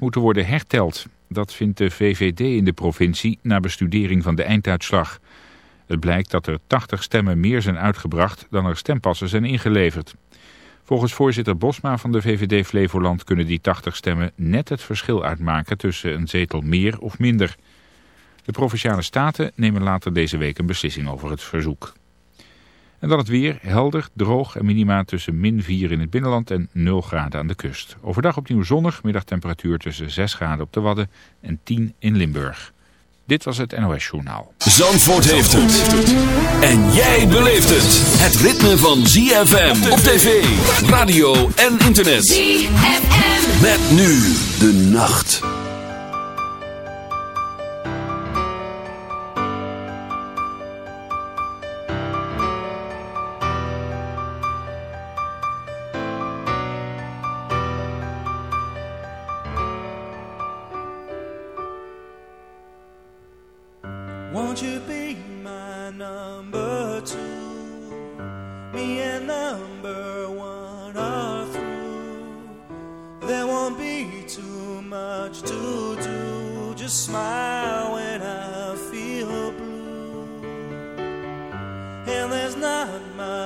moeten worden herteld. Dat vindt de VVD in de provincie na bestudering van de einduitslag. Het blijkt dat er 80 stemmen meer zijn uitgebracht dan er stempassen zijn ingeleverd. Volgens voorzitter Bosma van de VVD Flevoland kunnen die 80 stemmen net het verschil uitmaken tussen een zetel meer of minder. De Provinciale Staten nemen later deze week een beslissing over het verzoek. En dan het weer, helder, droog en minima tussen min 4 in het binnenland en 0 graden aan de kust. Overdag opnieuw zonnig, middagtemperatuur tussen 6 graden op de Wadden en 10 in Limburg. Dit was het NOS Journaal. Zandvoort heeft het. En jij beleeft het. Het ritme van ZFM op tv, radio en internet. ZFM. Met nu de nacht.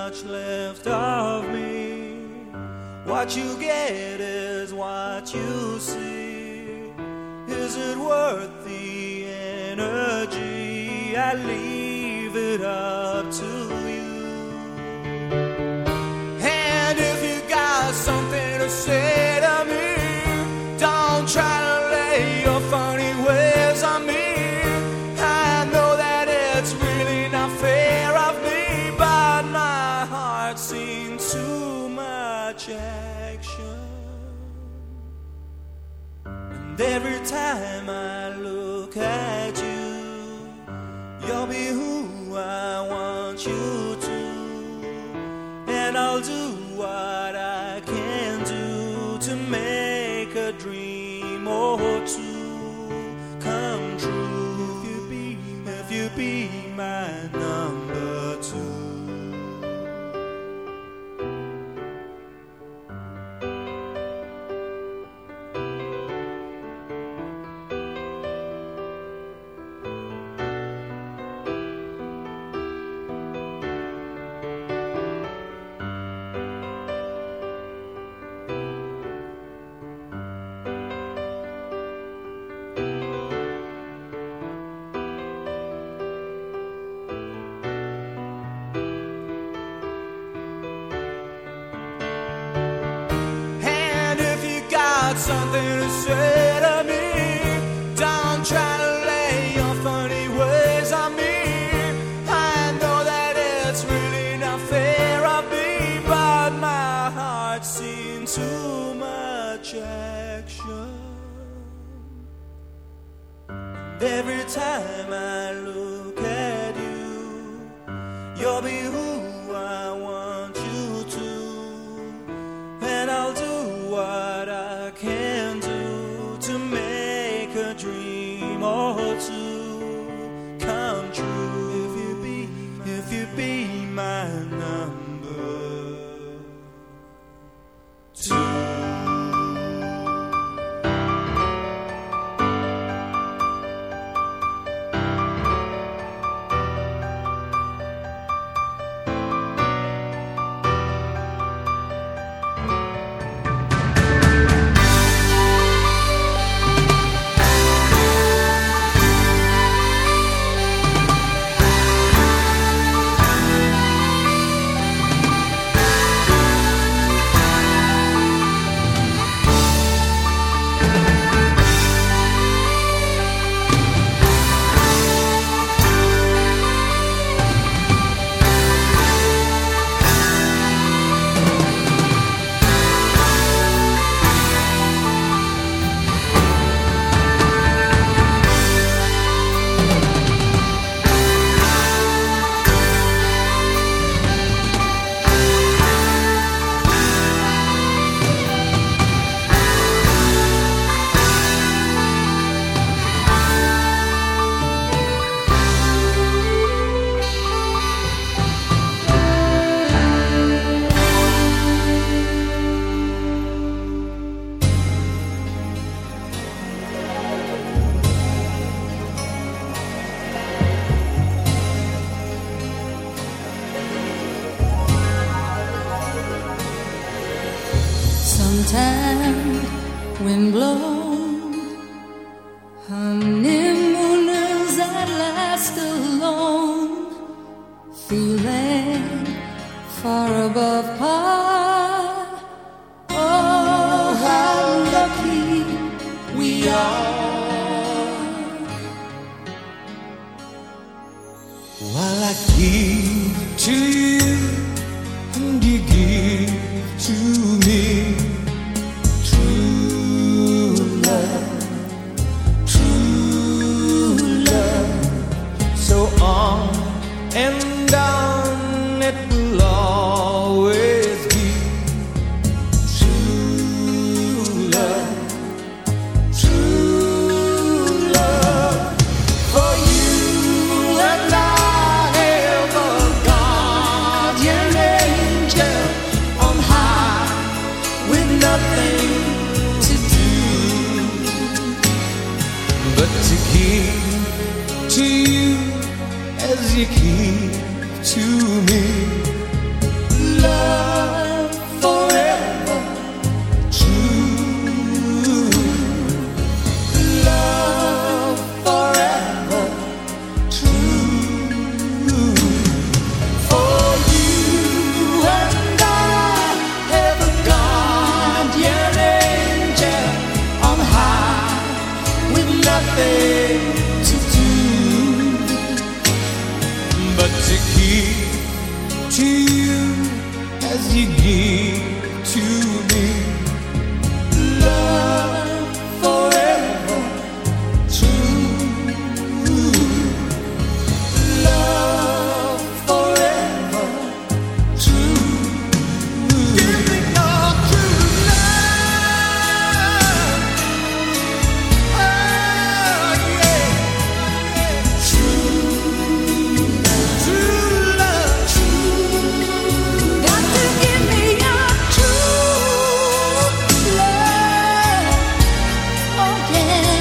Much left of me. What you get is what you see. Is it worth the energy? I leave it up to you. And if you got something to say time I look at again.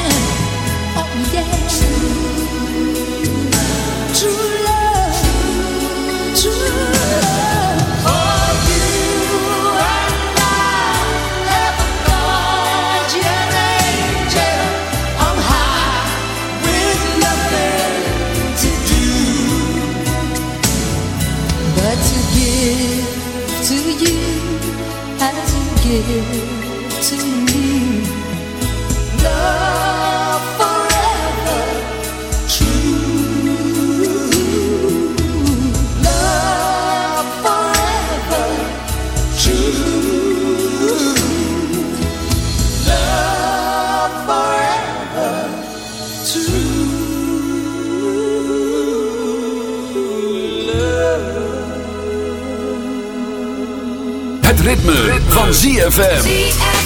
ZFM.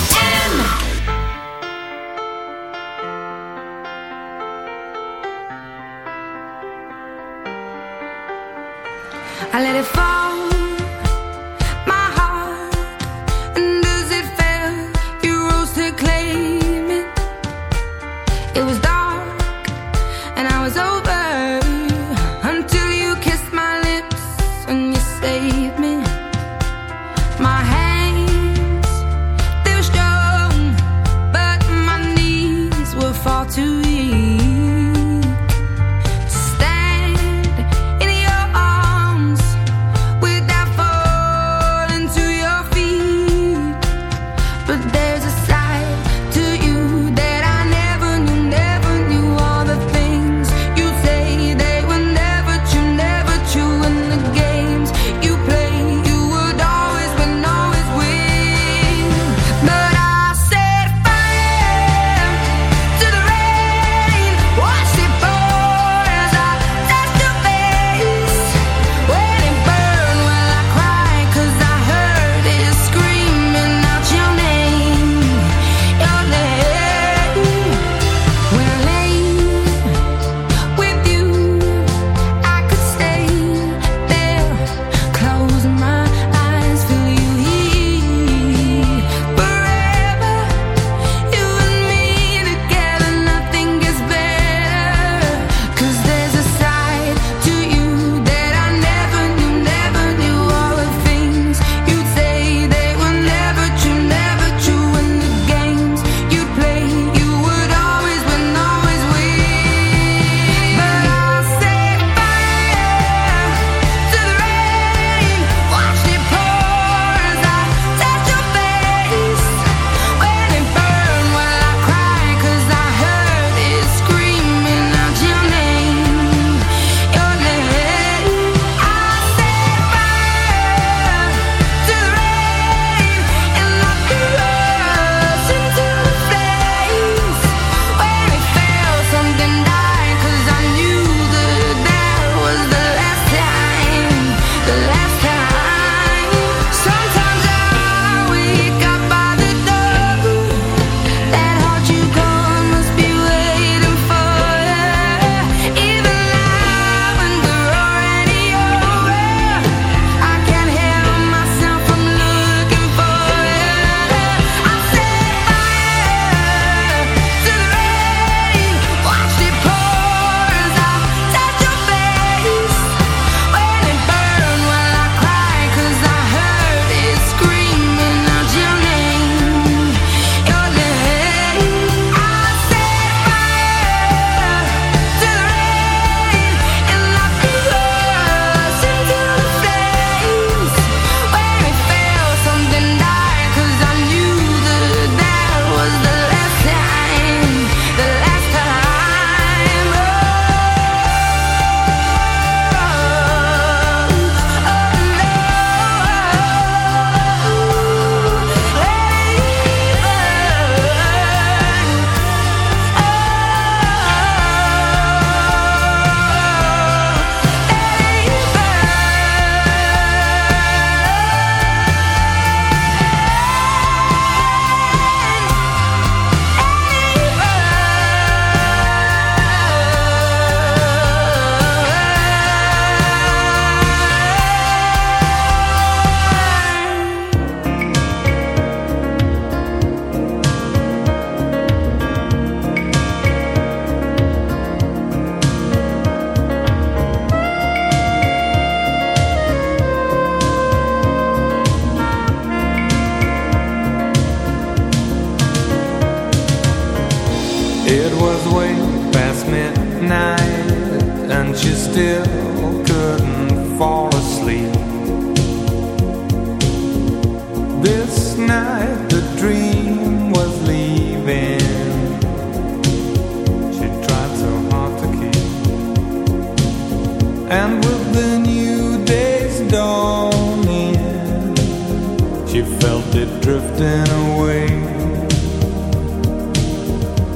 She felt it drifting away.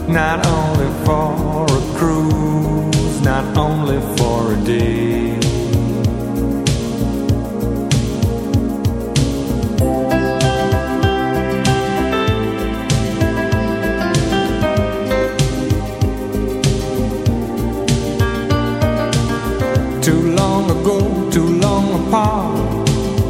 Not only for a cruise, not only for a day. Too long ago, too long apart.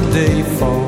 day falls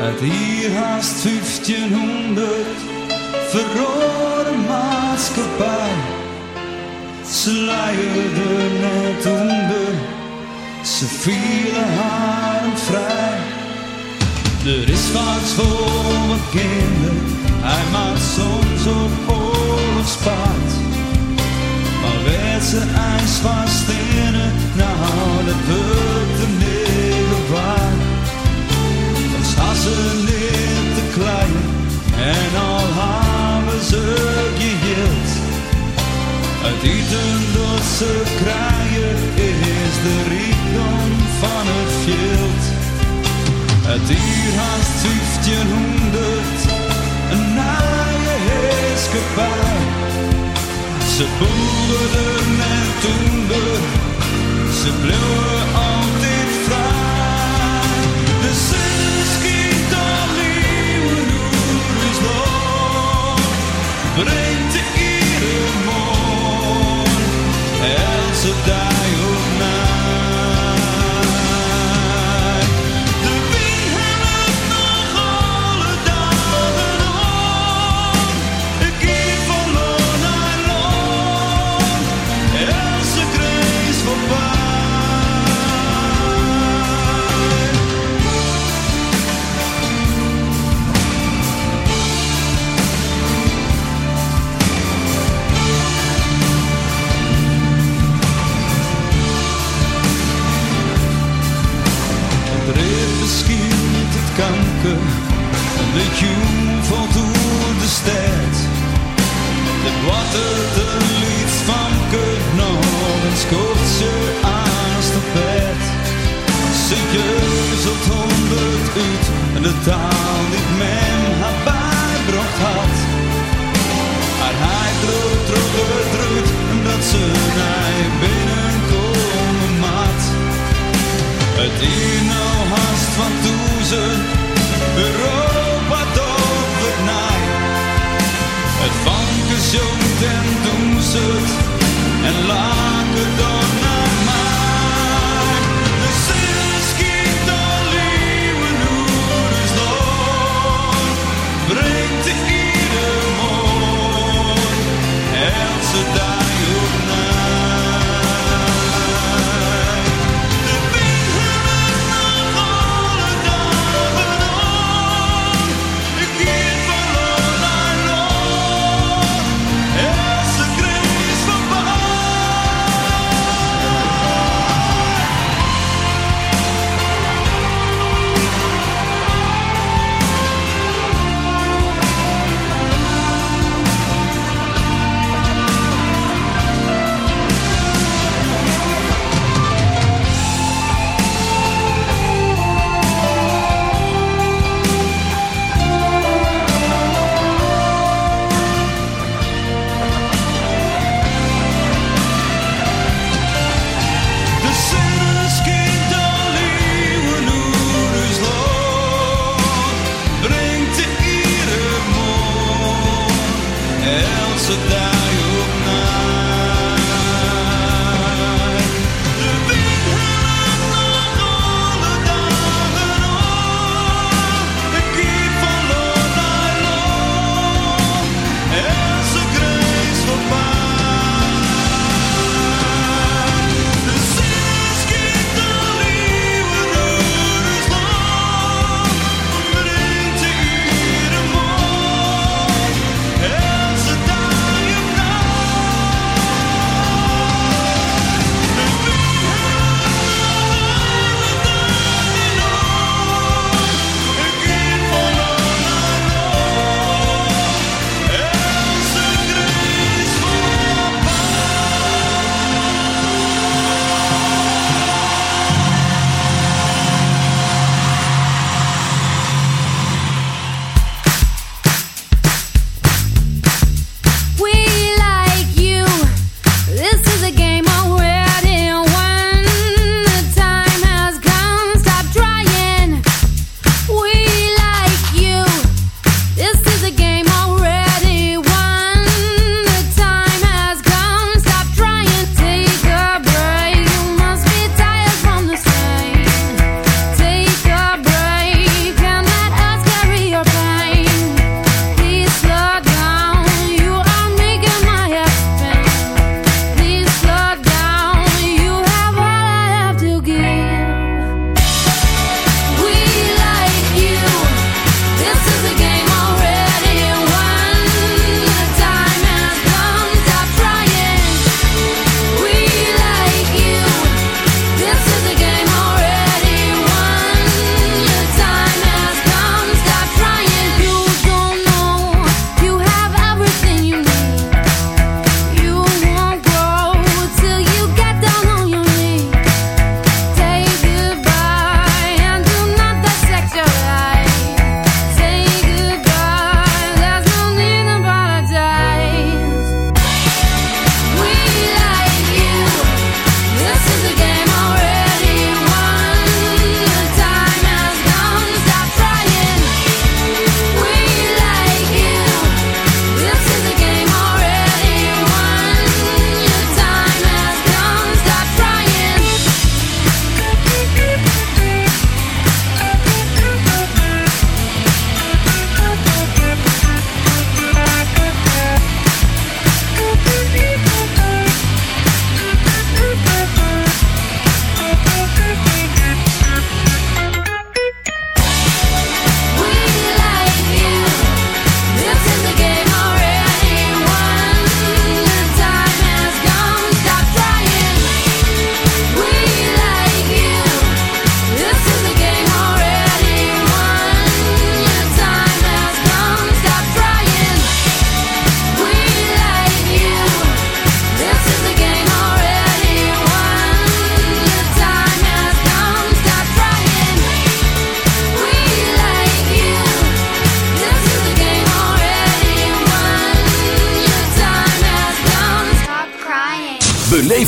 Uit hier haast 1500 verrode maatschappij. ze luierden net onder, ze vielen haar vrij. Er is vaak voor wat kinderen, hij maakt soms op oorlogspaard. Maar werd ze ijs van stenen, nou dat wordt de negen klein en al hebben ze geheeld. Het eten dat ze is de rijkdom van het veld. Het uur haast 1500, een naaie heerskepaar. Ze boerden en toender, ze bleven But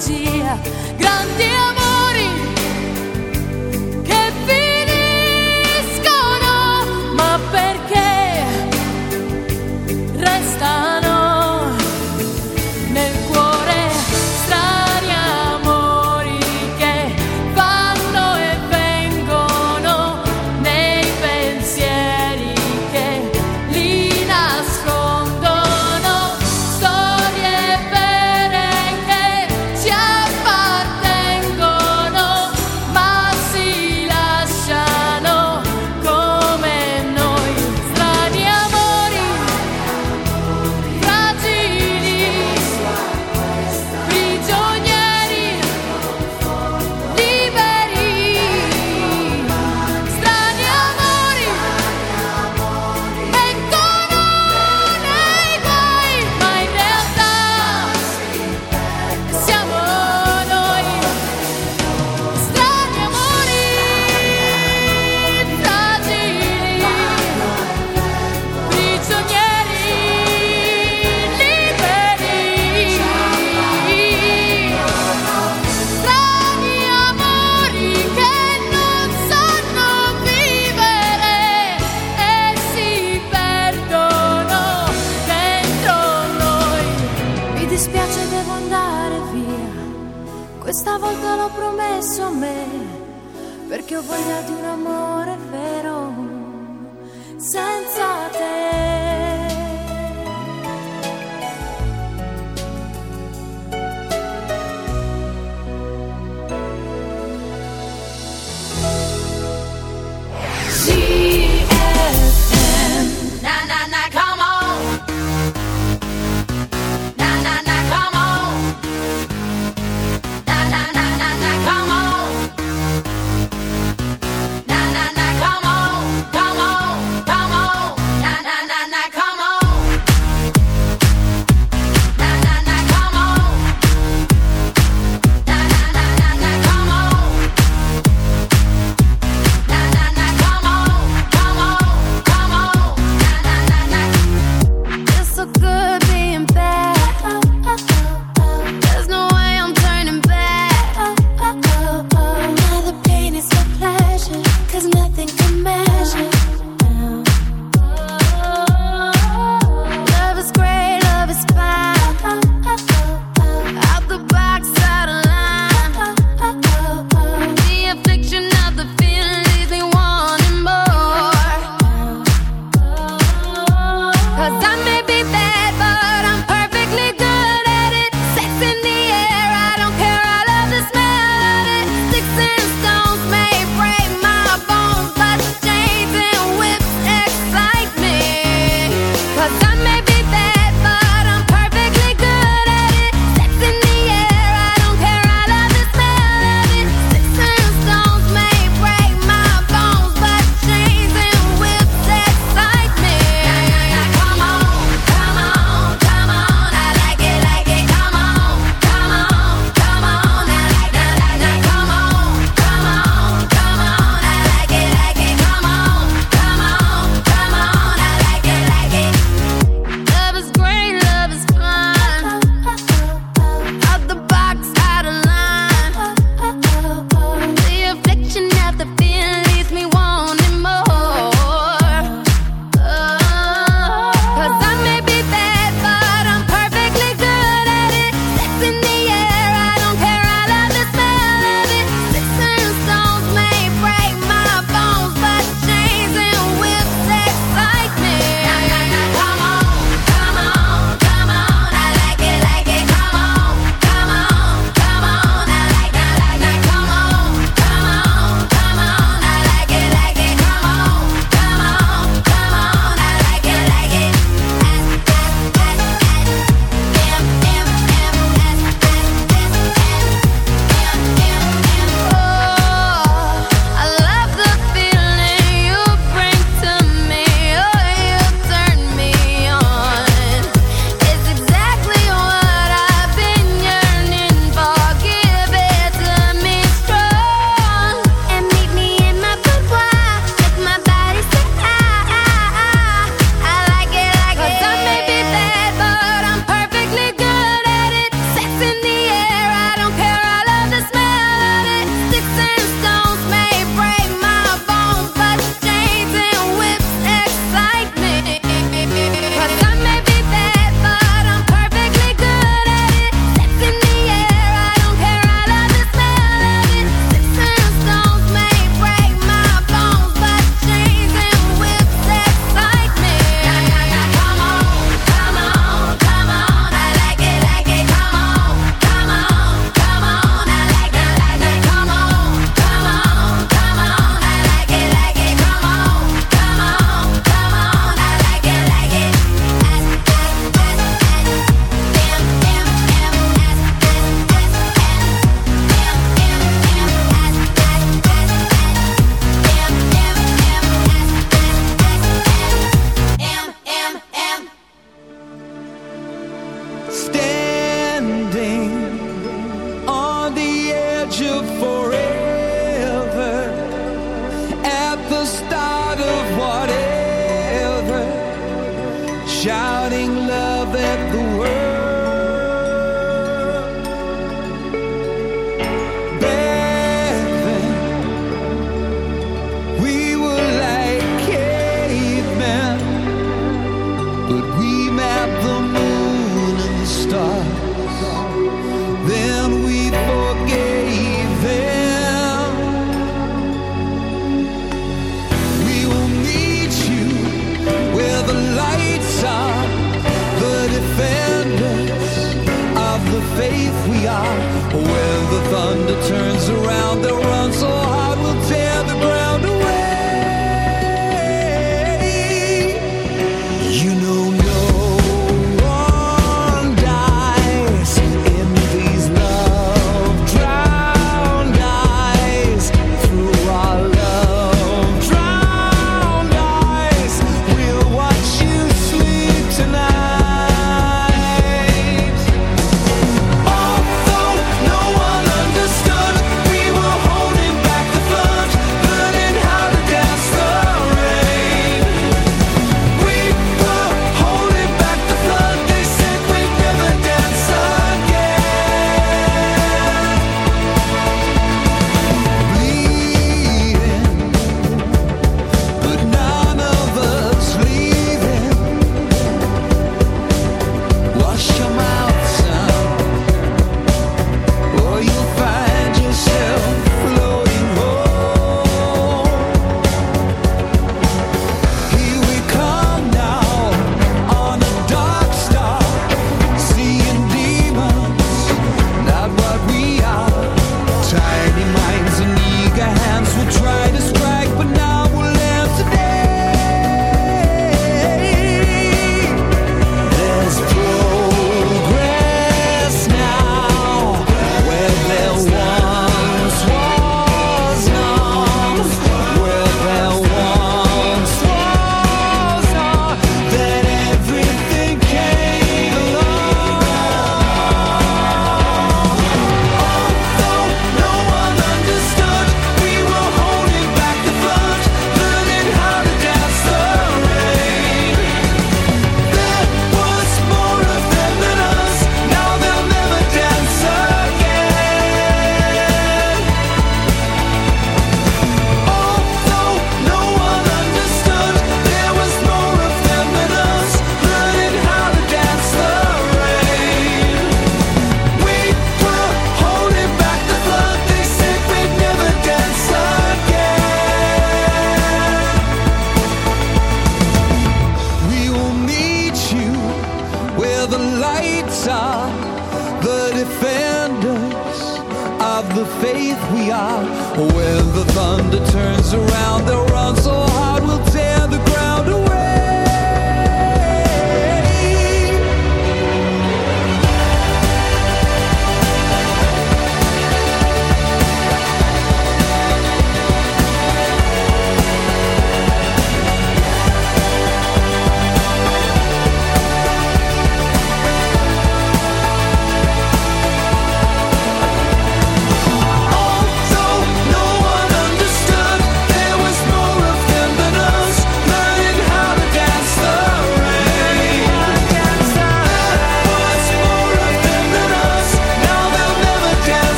dia. Grande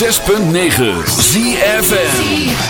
106.9 ZFN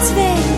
twee.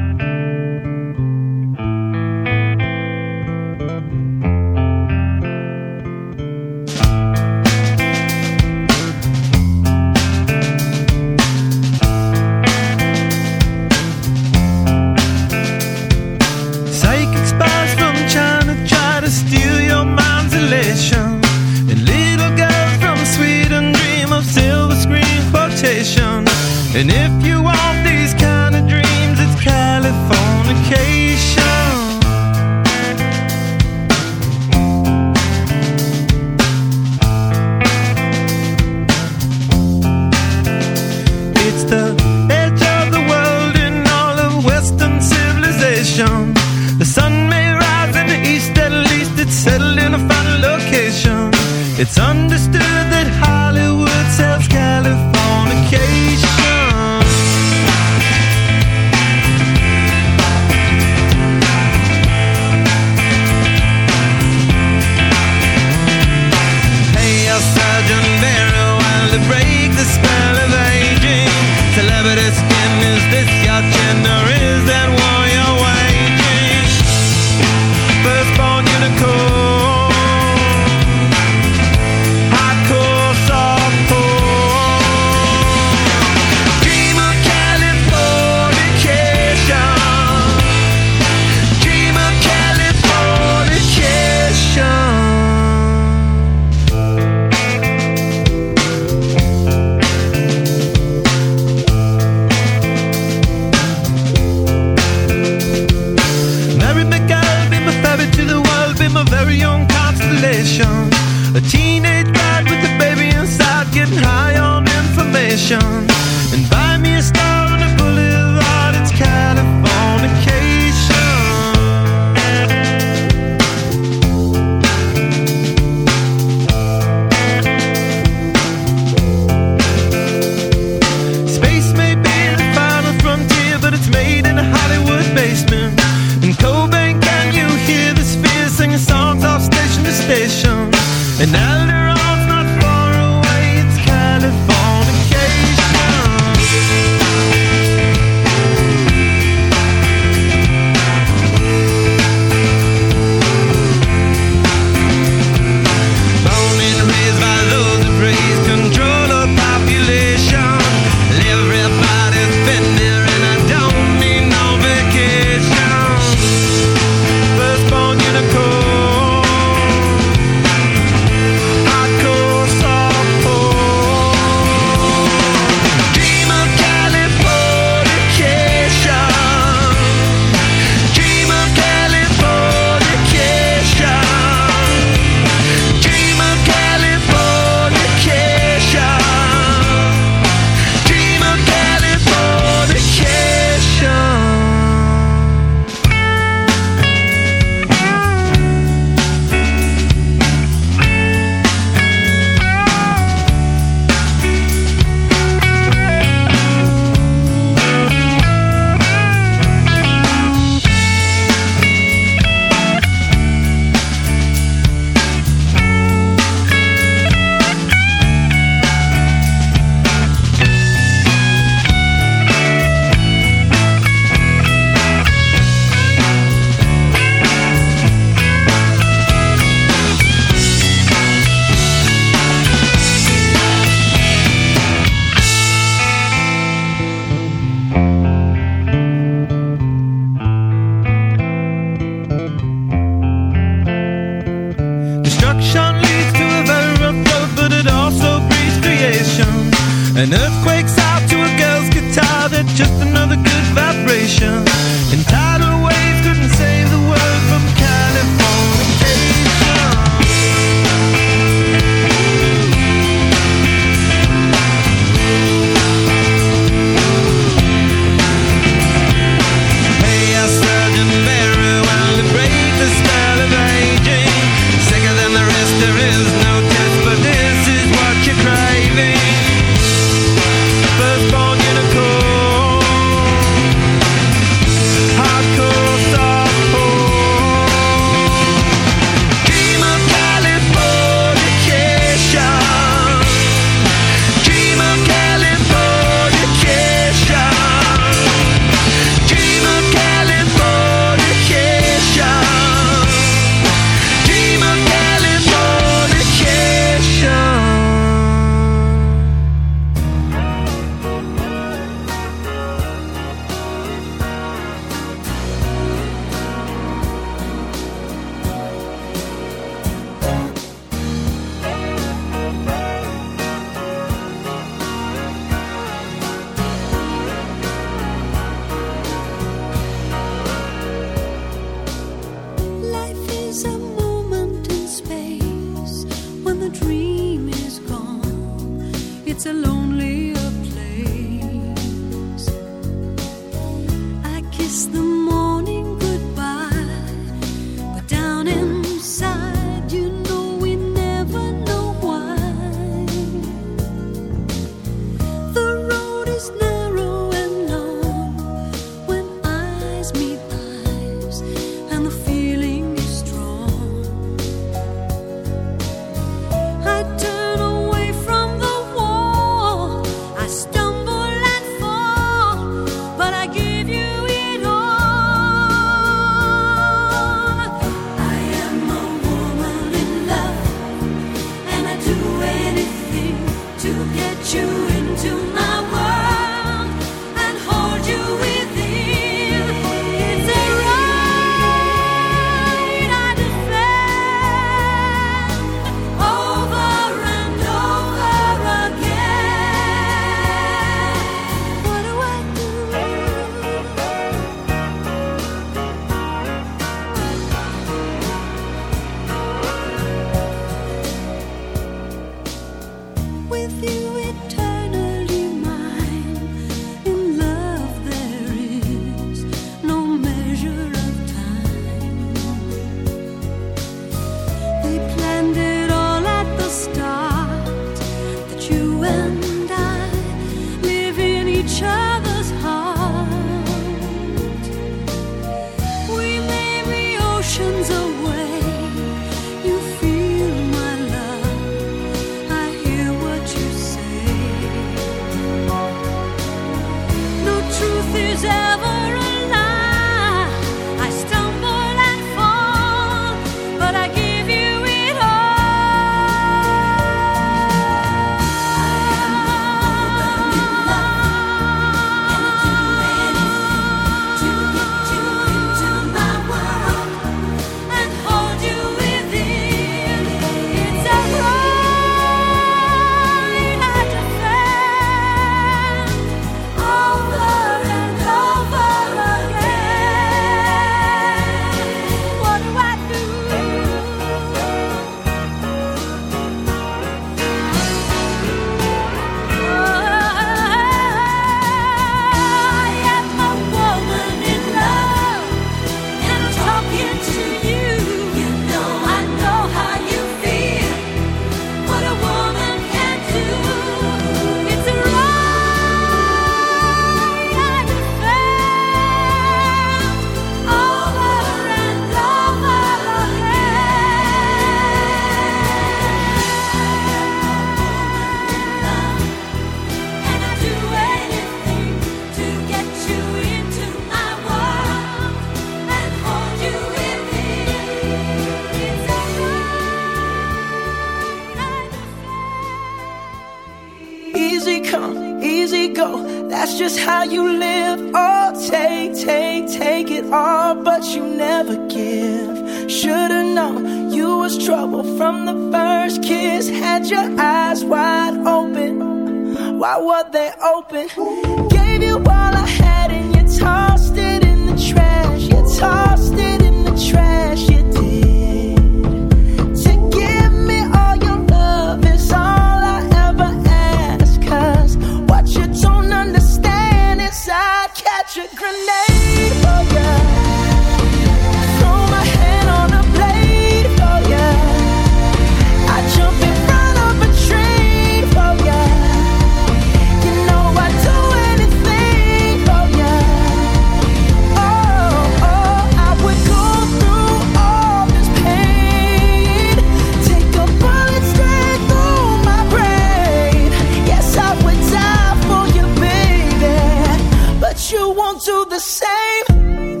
The same.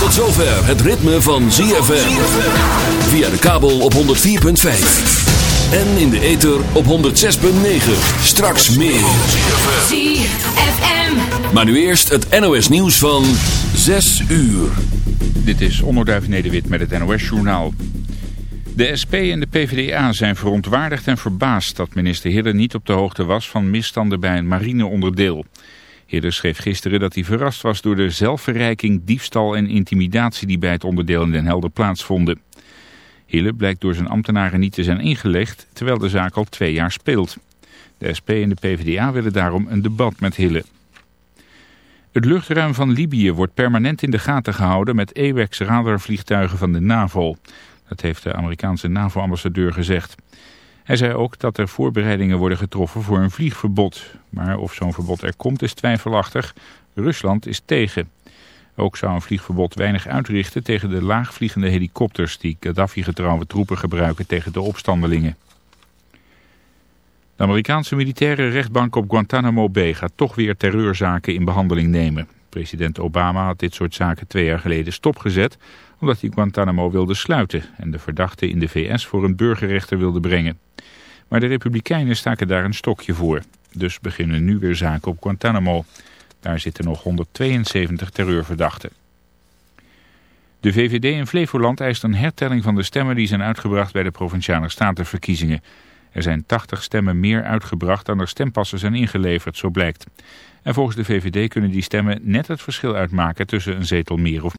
Tot zover het ritme van ZFM. Via de kabel op 104.5. En in de ether op 106.9. Straks meer. ZFM. Maar nu eerst het NOS nieuws van 6 uur. Dit is Onderduif Nederwit met het NOS-journaal. De SP en de PvdA zijn verontwaardigd en verbaasd dat minister Hidde niet op de hoogte was van misstanden bij een marineonderdeel. Hidde schreef gisteren dat hij verrast was door de zelfverrijking, diefstal en intimidatie die bij het onderdeel in Den Helder plaatsvonden. Hille blijkt door zijn ambtenaren niet te zijn ingelegd, terwijl de zaak al twee jaar speelt. De SP en de PvdA willen daarom een debat met Hille. Het luchtruim van Libië wordt permanent in de gaten gehouden met AWACS radarvliegtuigen van de NAVO. Dat heeft de Amerikaanse NAVO-ambassadeur gezegd. Hij zei ook dat er voorbereidingen worden getroffen voor een vliegverbod. Maar of zo'n verbod er komt is twijfelachtig. Rusland is tegen. Ook zou een vliegverbod weinig uitrichten tegen de laagvliegende helikopters... die Gaddafi-getrouwe troepen gebruiken tegen de opstandelingen. De Amerikaanse militaire rechtbank op Guantanamo Bay gaat toch weer terreurzaken in behandeling nemen. President Obama had dit soort zaken twee jaar geleden stopgezet omdat hij Guantanamo wilde sluiten en de verdachte in de VS voor een burgerrechter wilde brengen. Maar de Republikeinen staken daar een stokje voor. Dus beginnen nu weer zaken op Guantanamo. Daar zitten nog 172 terreurverdachten. De VVD in Flevoland eist een hertelling van de stemmen die zijn uitgebracht bij de Provinciale Statenverkiezingen. Er zijn 80 stemmen meer uitgebracht dan er stempassen zijn ingeleverd, zo blijkt. En volgens de VVD kunnen die stemmen net het verschil uitmaken tussen een zetel meer of